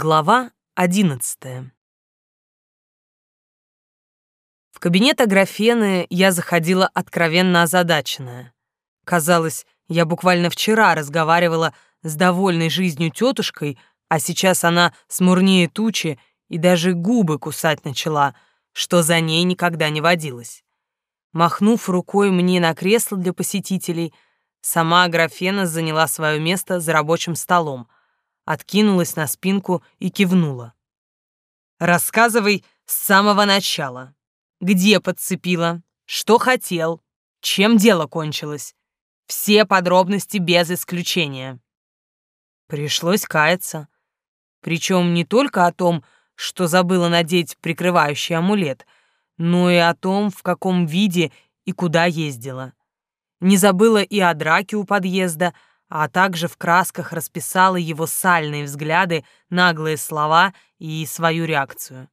Глава одиннадцатая. В кабинет Аграфены я заходила откровенно озадаченная. Казалось, я буквально вчера разговаривала с довольной жизнью тетушкой, а сейчас она смурнее тучи и даже губы кусать начала, что за ней никогда не водилось. Махнув рукой мне на кресло для посетителей, сама Аграфена заняла свое место за рабочим столом — откинулась на спинку и кивнула. «Рассказывай с самого начала. Где подцепила? Что хотел? Чем дело кончилось? Все подробности без исключения». Пришлось каяться. Причем не только о том, что забыла надеть прикрывающий амулет, но и о том, в каком виде и куда ездила. Не забыла и о драке у подъезда, а также в красках расписала его сальные взгляды, наглые слова и свою реакцию.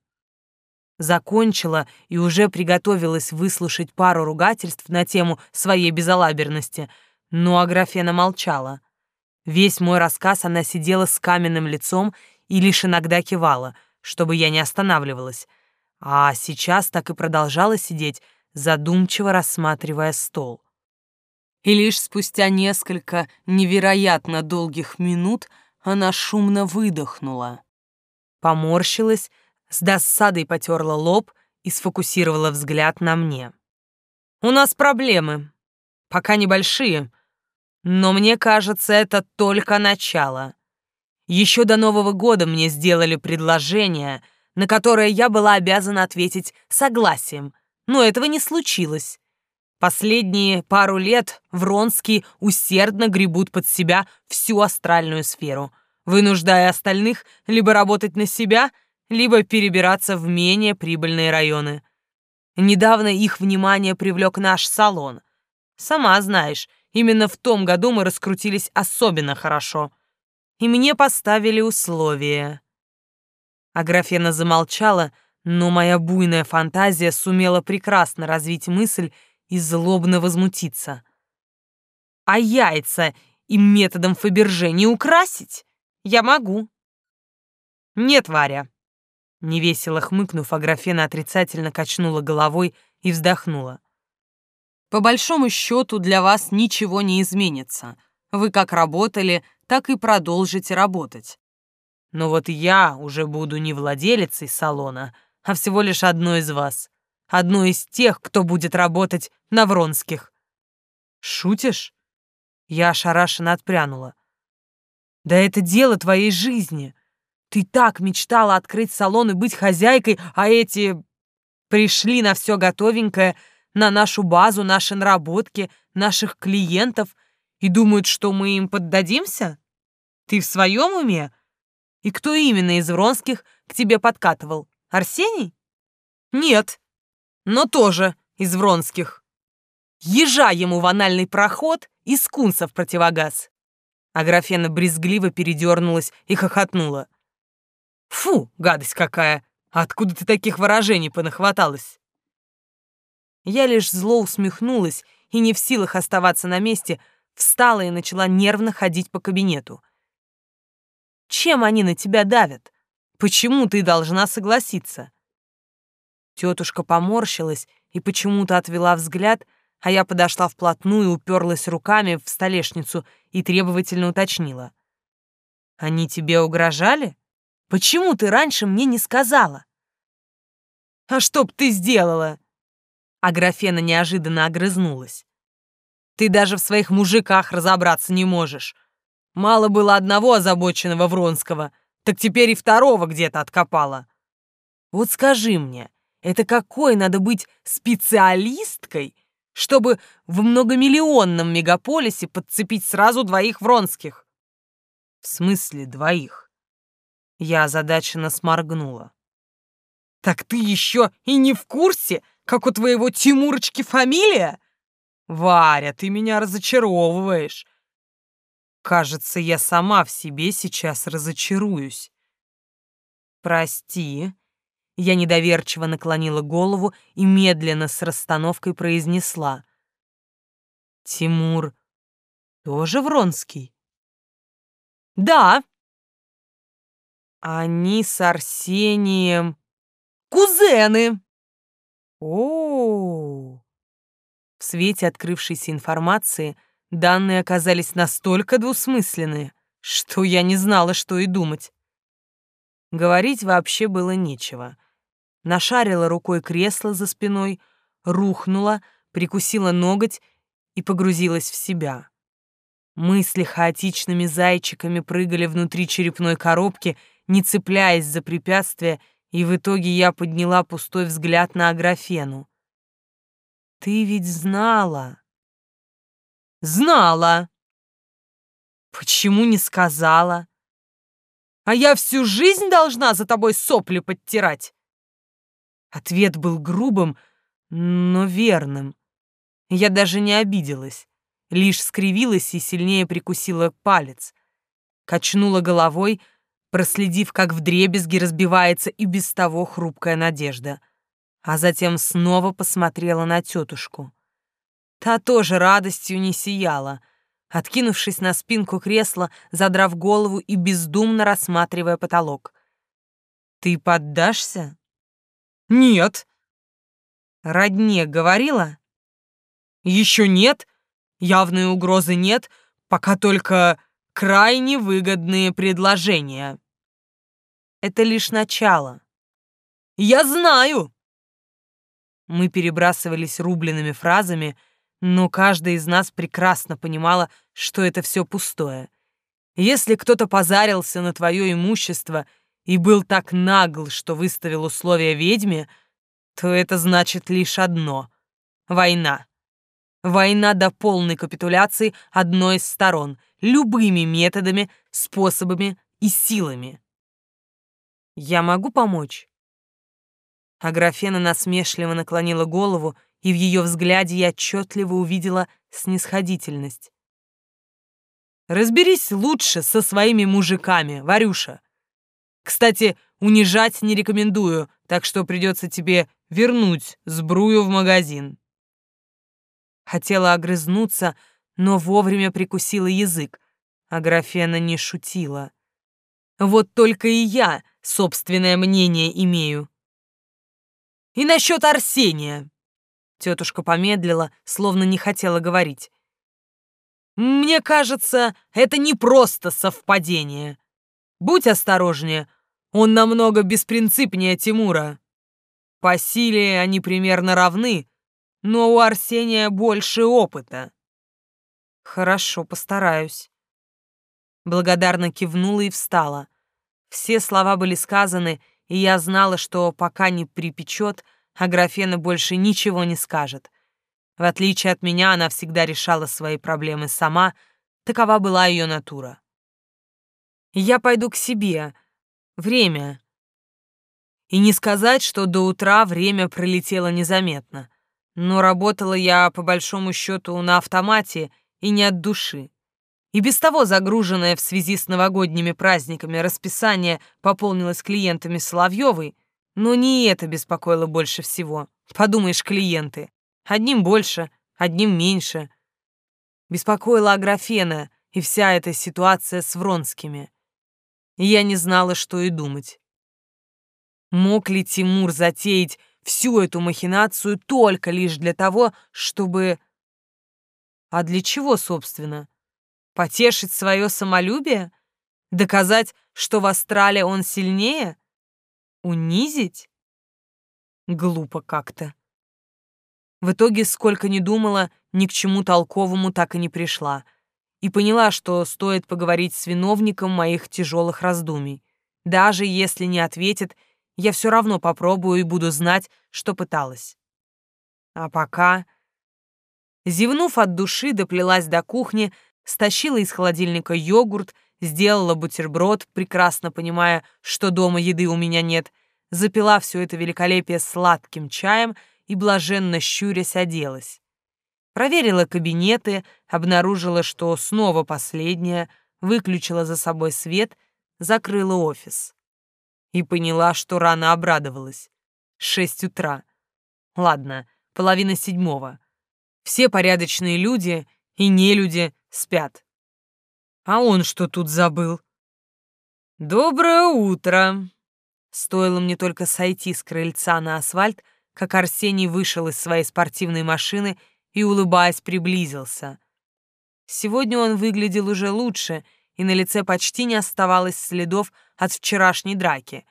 Закончила и уже приготовилась выслушать пару ругательств на тему своей безалаберности, но Аграфена молчала. Весь мой рассказ она сидела с каменным лицом и лишь иногда кивала, чтобы я не останавливалась, а сейчас так и продолжала сидеть, задумчиво рассматривая стол и лишь спустя несколько невероятно долгих минут она шумно выдохнула. Поморщилась, с досадой потерла лоб и сфокусировала взгляд на мне. «У нас проблемы. Пока небольшие, но мне кажется, это только начало. Еще до Нового года мне сделали предложение, на которое я была обязана ответить согласием, но этого не случилось. Последние пару лет Вронские усердно гребут под себя всю астральную сферу, вынуждая остальных либо работать на себя, либо перебираться в менее прибыльные районы. Недавно их внимание привлек наш салон. Сама знаешь, именно в том году мы раскрутились особенно хорошо. И мне поставили условия. Аграфена замолчала, но моя буйная фантазия сумела прекрасно развить мысль и злобно возмутиться. А яйца им методом Фаберже не украсить? Я могу. Нет, Варя. Невесело хмыкнув, Аграфена отрицательно качнула головой и вздохнула. По большому счету для вас ничего не изменится. Вы как работали, так и продолжите работать. Но вот я уже буду не владелицей салона, а всего лишь одной из вас одну из тех, кто будет работать на Вронских. Шутишь? Я ошарашенно отпрянула. Да это дело твоей жизни. Ты так мечтала открыть салон и быть хозяйкой, а эти пришли на все готовенькое, на нашу базу, наши наработки, наших клиентов и думают, что мы им поддадимся? Ты в своем уме? И кто именно из Вронских к тебе подкатывал? Арсений? Нет, но тоже из Вронских. Ежа ему в анальный проход и скунса в противогаз. Аграфена брезгливо передернулась и хохотнула. «Фу, гадость какая! Откуда ты таких выражений понахваталась?» Я лишь зло усмехнулась и, не в силах оставаться на месте, встала и начала нервно ходить по кабинету. «Чем они на тебя давят? Почему ты должна согласиться? Тетушка поморщилась и почему-то отвела взгляд, а я подошла вплотную, уперлась руками в столешницу и требовательно уточнила. «Они тебе угрожали? Почему ты раньше мне не сказала?» «А что б ты сделала?» Аграфена неожиданно огрызнулась. «Ты даже в своих мужиках разобраться не можешь. Мало было одного озабоченного Вронского, так теперь и второго где-то откопала. Вот скажи мне, это какой надо быть специалисткой, чтобы в многомиллионном мегаполисе подцепить сразу двоих Вронских? В смысле двоих? Я озадаченно сморгнула. Так ты еще и не в курсе, как у твоего Тимурочки фамилия? Варя, ты меня разочаровываешь. Кажется, я сама в себе сейчас разочаруюсь. Прости, я недоверчиво наклонила голову и медленно с расстановкой произнесла. «Тимур тоже Вронский?» «Да». Они с Арсением... Кузены! О, -о, -о. В свете открывшейся информации данные оказались настолько двусмысленные, что я не знала, что и думать. Говорить вообще было нечего. Нашарила рукой кресло за спиной, рухнула, прикусила ноготь и погрузилась в себя. Мысли хаотичными зайчиками прыгали внутри черепной коробки, не цепляясь за препятствия, и в итоге я подняла пустой взгляд на Аграфену. «Ты ведь знала!» «Знала!» «Почему не сказала?» «А я всю жизнь должна за тобой сопли подтирать!» Ответ был грубым, но верным. Я даже не обиделась лишь скривилась и сильнее прикусила палец. Качнула головой, проследив, как вдребезги разбивается и без того хрупкая надежда. А затем снова посмотрела на тетушку. Та тоже радостью не сияла, откинувшись на спинку кресла, задрав голову и бездумно рассматривая потолок. «Ты поддашься?» «Нет». «Родне говорила?» «Еще нет», Явной угрозы нет, пока только крайне выгодные предложения. Это лишь начало. Я знаю. Мы перебрасывались рубленными фразами, но каждая из нас прекрасно понимала, что это все пустое. Если кто-то позарился на твое имущество и был так нагл, что выставил условия ведьме, то это значит лишь одно — война. Война до полной капитуляции одной из сторон, любыми методами, способами и силами. Я могу помочь? Аграфена насмешливо наклонила голову, и в ее взгляде я отчетливо увидела снисходительность. Разберись лучше со своими мужиками, Варюша. Кстати, унижать не рекомендую, так что придется тебе вернуть сбрую в магазин. Хотела огрызнуться, но вовремя прикусила язык. А графена не шутила. Вот только и я собственное мнение имею. И насчет Арсения. Тетушка помедлила, словно не хотела говорить. Мне кажется, это не просто совпадение. Будь осторожнее, он намного беспринципнее Тимура. По силе они примерно равны, но у Арсения больше опыта. Хорошо, постараюсь. Благодарно кивнула и встала. Все слова были сказаны, и я знала, что пока не припечет, Аграфена больше ничего не скажет. В отличие от меня, она всегда решала свои проблемы сама, такова была ее натура. Я пойду к себе. Время. И не сказать, что до утра время пролетело незаметно. Но работала я, по большому счету, на автомате и не от души. И без того загруженное в связи с новогодними праздниками расписание пополнилось клиентами Соловьевой, но не это беспокоило больше всего. Подумаешь, клиенты. Одним больше, одним меньше. Беспокоила Аграфена и вся эта ситуация с Вронскими. Я не знала, что и думать. Мог ли Тимур затеять всю эту махинацию только лишь для того, чтобы... А для чего, собственно? Потешить свое самолюбие? Доказать, что в Астрале он сильнее? Унизить? Глупо как-то. В итоге, сколько ни думала, ни к чему толковому так и не пришла. И поняла, что стоит поговорить с виновником моих тяжелых раздумий. Даже если не ответит, я все равно попробую и буду знать, что пыталась. А пока... Зевнув от души, доплелась до кухни, стащила из холодильника йогурт, сделала бутерброд, прекрасно понимая, что дома еды у меня нет, запила все это великолепие сладким чаем и, блаженно щурясь, оделась. Проверила кабинеты, обнаружила, что снова последняя, выключила за собой свет, закрыла офис и поняла, что рано обрадовалась. Шесть утра. Ладно, половина седьмого. Все порядочные люди и нелюди спят. А он что тут забыл? Доброе утро. Стоило мне только сойти с крыльца на асфальт, как Арсений вышел из своей спортивной машины и, улыбаясь, приблизился. Сегодня он выглядел уже лучше, и на лице почти не оставалось следов от вчерашней драки.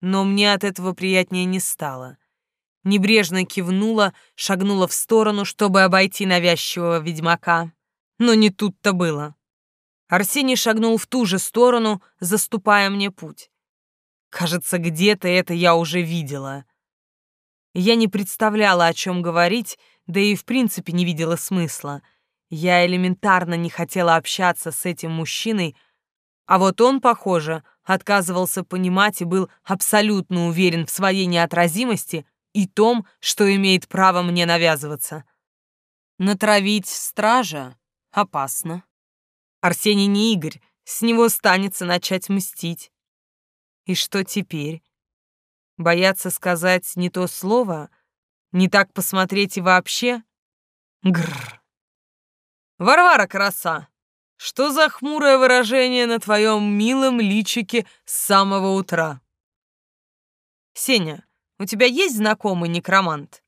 Но мне от этого приятнее не стало. Небрежно кивнула, шагнула в сторону, чтобы обойти навязчивого ведьмака. Но не тут-то было. Арсений шагнул в ту же сторону, заступая мне путь. Кажется, где-то это я уже видела. Я не представляла, о чем говорить, да и в принципе не видела смысла. Я элементарно не хотела общаться с этим мужчиной, а вот он, похоже, отказывался понимать и был абсолютно уверен в своей неотразимости и том, что имеет право мне навязываться. Натравить стража опасно. Арсений не Игорь, с него станется начать мстить. И что теперь? Бояться сказать не то слово? Не так посмотреть и вообще? Гррр. Варвара краса, что за хмурое выражение на твоем милом личике с самого утра? Сеня, у тебя есть знакомый некромант?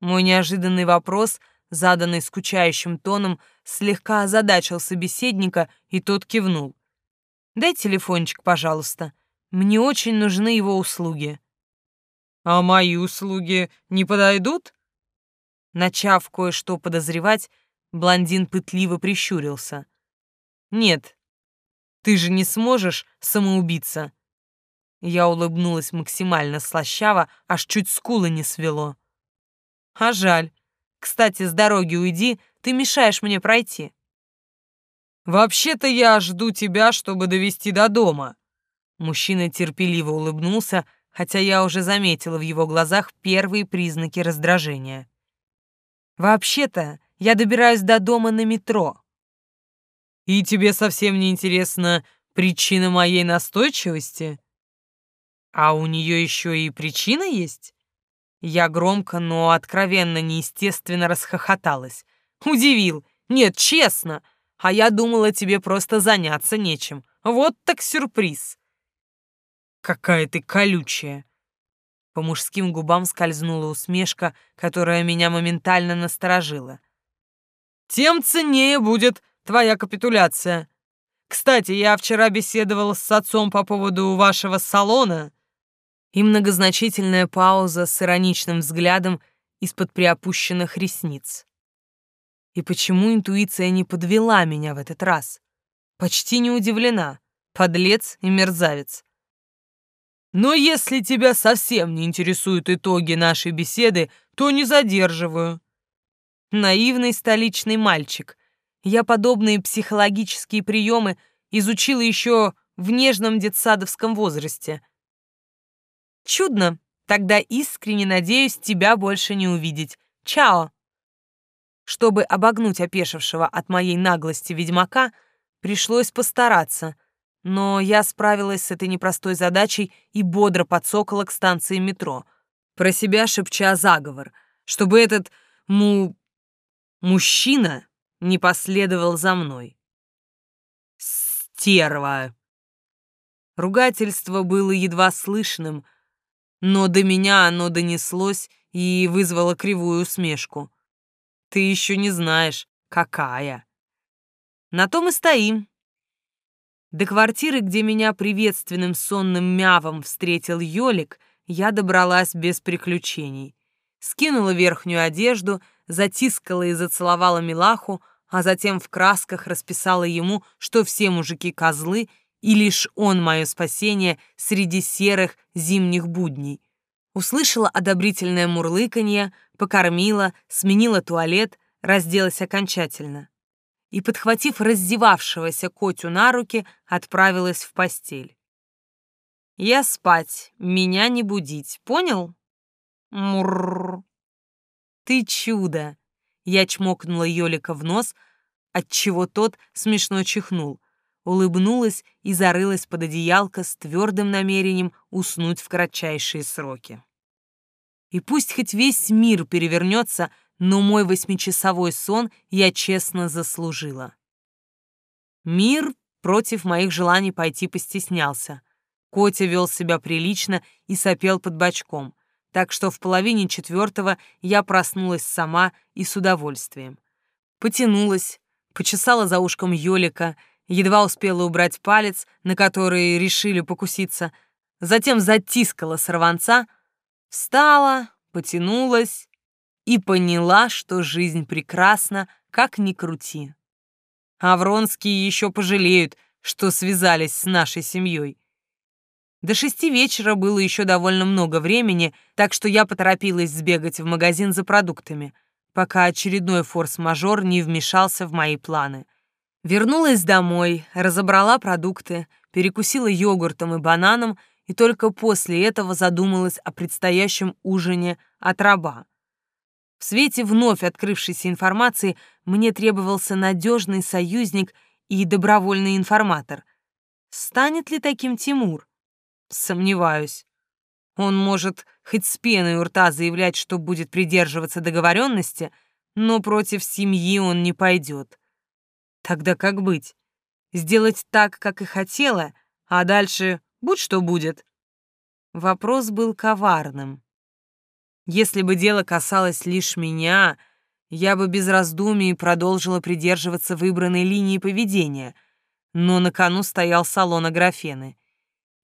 Мой неожиданный вопрос, заданный скучающим тоном, слегка озадачил собеседника, и тот кивнул. «Дай телефончик, пожалуйста. Мне очень нужны его услуги». «А мои услуги не подойдут?» Начав кое-что подозревать, блондин пытливо прищурился. «Нет, ты же не сможешь самоубиться». Я улыбнулась максимально слащаво, аж чуть скулы не свело. «А жаль. Кстати, с дороги уйди, ты мешаешь мне пройти». «Вообще-то я жду тебя, чтобы довести до дома». Мужчина терпеливо улыбнулся, хотя я уже заметила в его глазах первые признаки раздражения. «Вообще-то я добираюсь до дома на метро». «И тебе совсем не интересна причина моей настойчивости?» «А у нее еще и причина есть?» Я громко, но откровенно неестественно расхохоталась. Удивил. Нет, честно. А я думала, тебе просто заняться нечем. Вот так сюрприз. Какая ты колючая. По мужским губам скользнула усмешка, которая меня моментально насторожила. Тем ценнее будет твоя капитуляция. Кстати, я вчера беседовал с отцом по поводу вашего салона. И многозначительная пауза с ироничным взглядом из-под приопущенных ресниц. И почему интуиция не подвела меня в этот раз? Почти не удивлена. Подлец и мерзавец. Но если тебя совсем не интересуют итоги нашей беседы, то не задерживаю. Наивный столичный мальчик. Я подобные психологические приемы изучила еще в нежном детсадовском возрасте. Чудно. Тогда искренне надеюсь тебя больше не увидеть. Чао. Чтобы обогнуть опешившего от моей наглости ведьмака, пришлось постараться, но я справилась с этой непростой задачей и бодро подсокола к станции метро, про себя шепча заговор, чтобы этот му... мужчина не последовал за мной. Стерва! Ругательство было едва слышным, но до меня оно донеслось и вызвало кривую усмешку. Ты еще не знаешь, какая. На том и стоим. До квартиры, где меня приветственным сонным мявом встретил Ёлик, я добралась без приключений. Скинула верхнюю одежду, затискала и зацеловала Милаху, а затем в красках расписала ему, что все мужики козлы, и лишь он мое спасение среди серых зимних будней. Услышала одобрительное мурлыканье, покормила, сменила туалет, разделась окончательно. И, подхватив раздевавшегося Котю на руки, отправилась в постель. «Я спать, меня не будить, понял?» Мурр. «Ты чудо!» Я чмокнула Ёлика в нос, отчего тот смешно чихнул, улыбнулась и зарылась под одеялко с твердым намерением уснуть в кратчайшие сроки. И пусть хоть весь мир перевернется, но мой восьмичасовой сон я честно заслужила. Мир против моих желаний пойти постеснялся. Котя вел себя прилично и сопел под бочком, так что в половине четвертого я проснулась сама и с удовольствием. Потянулась, почесала за ушком Ёлика, едва успела убрать палец, на который решили покуситься, затем затискала сорванца, встала, потянулась и поняла, что жизнь прекрасна, как ни крути. А Вронские еще пожалеют, что связались с нашей семьей. До шести вечера было еще довольно много времени, так что я поторопилась сбегать в магазин за продуктами, пока очередной форс-мажор не вмешался в мои планы. Вернулась домой, разобрала продукты, перекусила йогуртом и бананом и только после этого задумалась о предстоящем ужине от раба. В свете вновь открывшейся информации мне требовался надежный союзник и добровольный информатор. Станет ли таким Тимур? Сомневаюсь. Он может хоть с пеной у рта заявлять, что будет придерживаться договоренности, но против семьи он не пойдет. Тогда как быть? Сделать так, как и хотела, а дальше будь что будет. Вопрос был коварным. Если бы дело касалось лишь меня, я бы без раздумий продолжила придерживаться выбранной линии поведения, но на кону стоял салон Аграфены.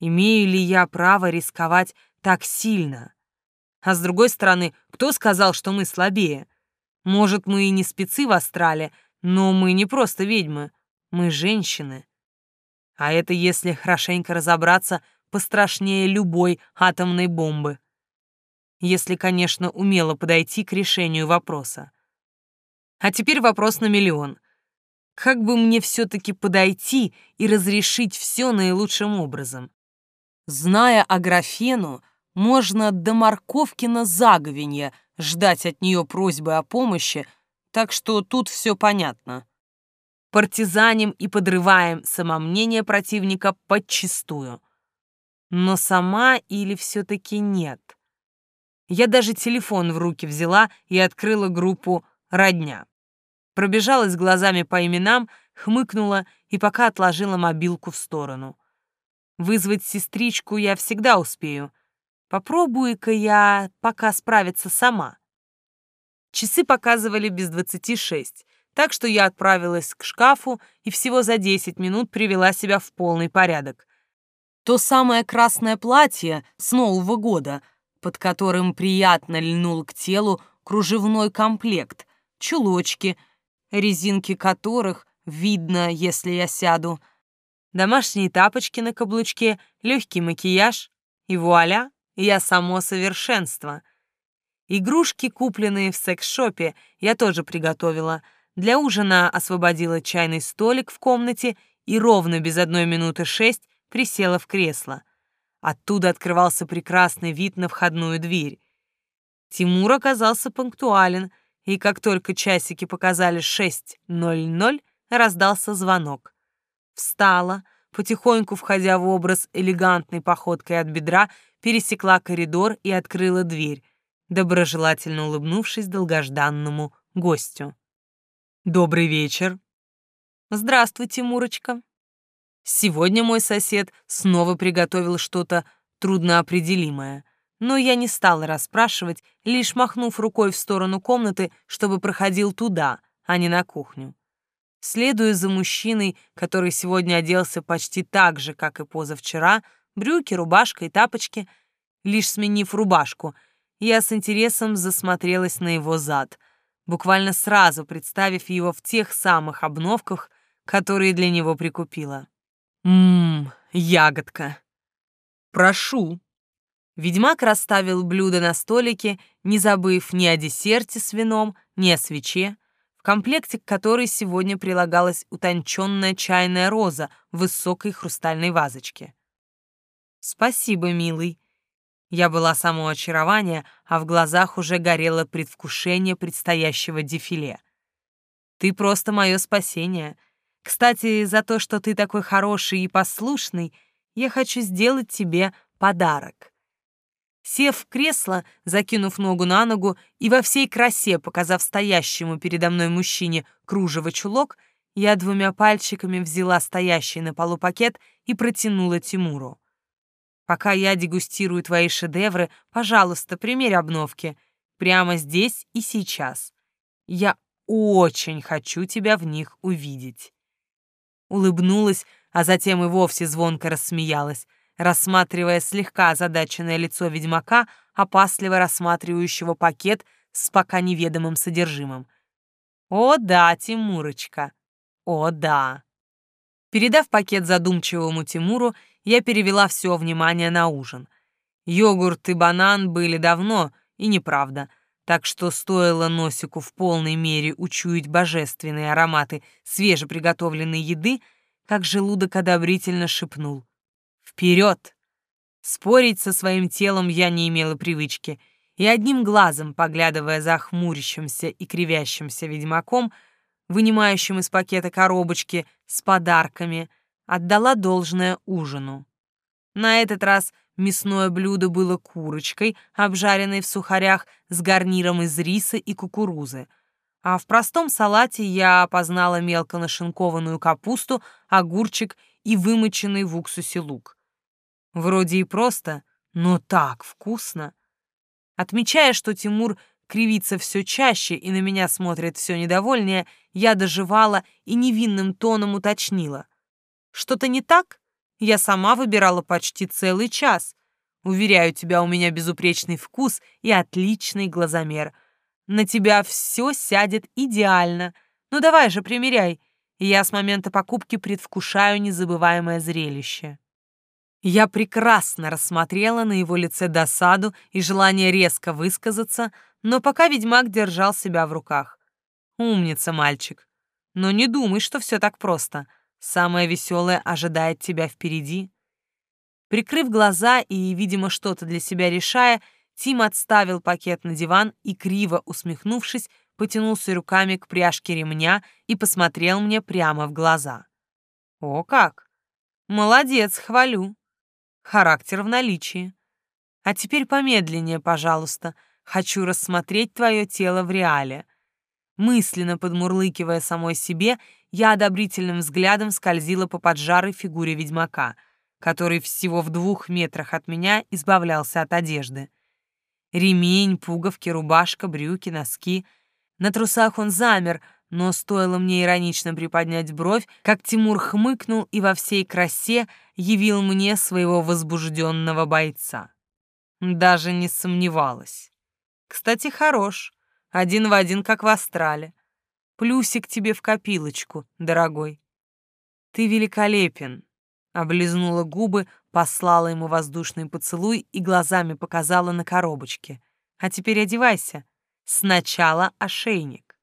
Имею ли я право рисковать так сильно? А с другой стороны, кто сказал, что мы слабее? Может, мы и не спецы в астрале, но мы не просто ведьмы, мы женщины. А это, если хорошенько разобраться, пострашнее любой атомной бомбы если, конечно, умело подойти к решению вопроса. А теперь вопрос на миллион. Как бы мне все-таки подойти и разрешить все наилучшим образом? Зная Аграфену, можно до морковкина заговенья ждать от нее просьбы о помощи, так что тут все понятно. Партизаним и подрываем самомнение противника подчистую. Но сама или все-таки нет? Я даже телефон в руки взяла и открыла группу «Родня». Пробежалась глазами по именам, хмыкнула и пока отложила мобилку в сторону. Вызвать сестричку я всегда успею. Попробую-ка я пока справиться сама. Часы показывали без двадцати шесть, так что я отправилась к шкафу и всего за десять минут привела себя в полный порядок. То самое красное платье с Нового года — под которым приятно льнул к телу кружевной комплект, чулочки, резинки которых видно, если я сяду, домашние тапочки на каблучке, легкий макияж, и вуаля, я само совершенство. Игрушки, купленные в секс-шопе, я тоже приготовила. Для ужина освободила чайный столик в комнате и ровно без одной минуты шесть присела в кресло. Оттуда открывался прекрасный вид на входную дверь. Тимур оказался пунктуален, и как только часики показали 6.00, раздался звонок. Встала, потихоньку входя в образ элегантной походкой от бедра, пересекла коридор и открыла дверь, доброжелательно улыбнувшись долгожданному гостю. «Добрый вечер!» «Здравствуй, Тимурочка!» Сегодня мой сосед снова приготовил что-то трудноопределимое, но я не стала расспрашивать, лишь махнув рукой в сторону комнаты, чтобы проходил туда, а не на кухню. Следуя за мужчиной, который сегодня оделся почти так же, как и позавчера, брюки, рубашка и тапочки, лишь сменив рубашку, я с интересом засмотрелась на его зад, буквально сразу представив его в тех самых обновках, которые для него прикупила. Ммм, ягодка. Прошу. Ведьмак расставил блюдо на столике, не забыв ни о десерте с вином, ни о свече, в комплекте к которой сегодня прилагалась утонченная чайная роза в высокой хрустальной вазочке. «Спасибо, милый». Я была само очарование, а в глазах уже горело предвкушение предстоящего дефиле. «Ты просто мое спасение», кстати, за то, что ты такой хороший и послушный, я хочу сделать тебе подарок». Сев в кресло, закинув ногу на ногу и во всей красе показав стоящему передо мной мужчине кружево чулок, Я двумя пальчиками взяла стоящий на полу пакет и протянула Тимуру. «Пока я дегустирую твои шедевры, пожалуйста, примерь обновки. Прямо здесь и сейчас. Я очень хочу тебя в них увидеть». Улыбнулась, а затем и вовсе звонко рассмеялась, рассматривая слегка озадаченное лицо ведьмака, опасливо рассматривающего пакет с пока неведомым содержимым. «О да, Тимурочка, о, да. Передав пакет задумчивому Тимуру, я перевела все внимание на ужин. Йогурт и банан были давно, и неправда, так что стоило носику в полной мере учуять божественные ароматы свежеприготовленной еды, как желудок одобрительно шепнул. «Вперед!» Спорить со своим телом я не имела привычки, и одним глазом, поглядывая за хмурящимся и кривящимся ведьмаком, — вынимающим из пакета коробочки с подарками, отдала должное ужину. На этот раз мясное блюдо было курочкой, обжаренной в сухарях с гарниром из риса и кукурузы, а в простом салате я опознала мелко нашинкованную капусту, огурчик и вымоченный в уксусе лук. Вроде и просто, но так вкусно. Отмечая, что Тимур кривится все чаще и на меня смотрит все недовольнее, я доживала и невинным тоном уточнила. «Что-то не так? Я сама выбирала почти целый час. Уверяю тебя, у меня безупречный вкус и отличный глазомер. На тебя все сядет идеально. Ну давай же, примеряй. Я с момента покупки предвкушаю незабываемое зрелище». Я прекрасно рассмотрела на его лице досаду и желание резко высказаться, но пока ведьмак держал себя в руках. Умница, мальчик. Но не думай, что все так просто. Самое веселое ожидает тебя впереди. Прикрыв глаза и, видимо, что-то для себя решая, Тим отставил пакет на диван и, криво усмехнувшись, потянулся руками к пряжке ремня и посмотрел мне прямо в глаза. «О как! Молодец, хвалю. Характер в наличии. А теперь помедленнее, пожалуйста, — Хочу рассмотреть твое тело в реале. Мысленно подмурлыкивая самой себе, я одобрительным взглядом скользила по поджарой фигуре ведьмака, который всего в двух метрах от меня избавлялся от одежды. Ремень, пуговки, рубашка, брюки, носки. На трусах он замер, но стоило мне иронично приподнять бровь, как Тимур хмыкнул и во всей красе явил мне своего возбужденного бойца. Даже не сомневалась. Кстати, хорош. Один в один, как в Астрале. Плюсик тебе в копилочку, дорогой. Ты великолепен. Облизнула губы, послала ему воздушный поцелуй и глазами показала на коробочке. А теперь одевайся. Сначала ошейник.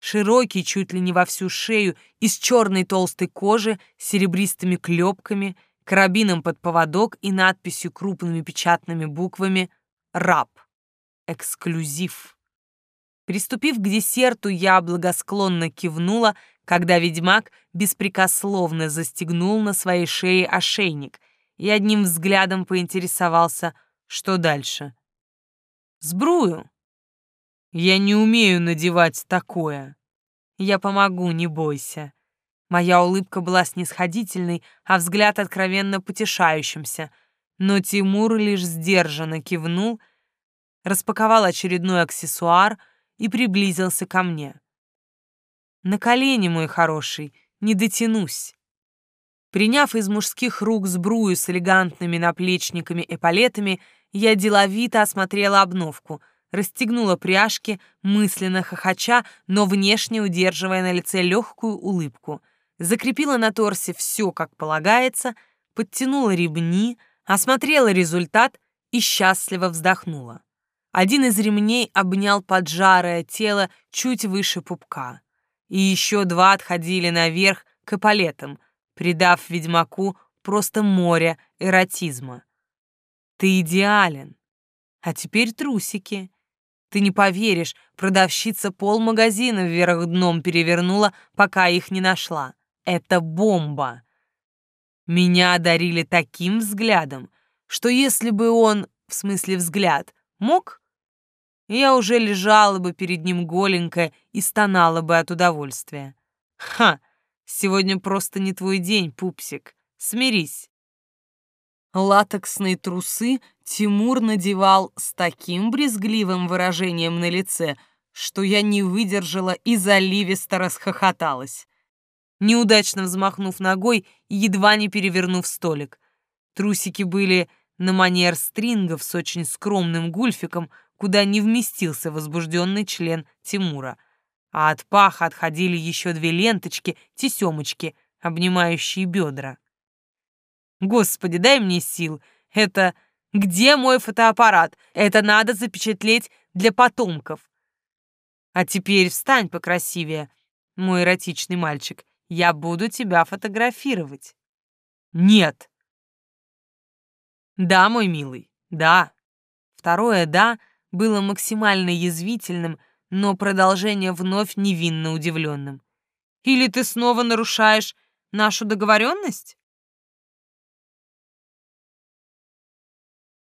Широкий, чуть ли не во всю шею, из черной толстой кожи, с серебристыми клепками, карабином под поводок и надписью крупными печатными буквами «Раб» эксклюзив. Приступив к десерту, я благосклонно кивнула, когда ведьмак беспрекословно застегнул на своей шее ошейник и одним взглядом поинтересовался, что дальше. «Сбрую. Я не умею надевать такое. Я помогу, не бойся». Моя улыбка была снисходительной, а взгляд откровенно потешающимся, но Тимур лишь сдержанно кивнул — распаковал очередной аксессуар и приблизился ко мне. «На колени, мой хороший, не дотянусь». Приняв из мужских рук сбрую с элегантными наплечниками-эполетами, я деловито осмотрела обновку, расстегнула пряжки, мысленно хохоча, но внешне удерживая на лице легкую улыбку, закрепила на торсе все, как полагается, подтянула ремни, осмотрела результат и счастливо вздохнула. Один из ремней обнял поджарое тело чуть выше пупка, и еще два отходили наверх к эполетам, придав ведьмаку просто море эротизма. «Ты идеален. А теперь трусики. Ты не поверишь, продавщица полмагазина вверх дном перевернула, пока их не нашла. Это бомба!» Меня одарили таким взглядом, что если бы он, в смысле взгляд, мог, я уже лежала бы перед ним голенькая и стонала бы от удовольствия. Ха, сегодня просто не твой день, пупсик. Смирись. Латексные трусы Тимур надевал с таким брезгливым выражением на лице, что я не выдержала и заливисто расхохоталась. Неудачно взмахнув ногой, едва не перевернув столик. Трусики были на манер стрингов с очень скромным гульфиком, куда не вместился возбужденный член Тимура. А от паха отходили еще две ленточки, тесемочки, обнимающие бедра. Господи, дай мне сил. Это где мой фотоаппарат? Это надо запечатлеть для потомков. А теперь встань покрасивее, мой эротичный мальчик. Я буду тебя фотографировать. Нет. Да, мой милый, да. Второе «да» было максимально язвительным, но продолжение вновь невинно удивленным. Или ты снова нарушаешь нашу договоренность?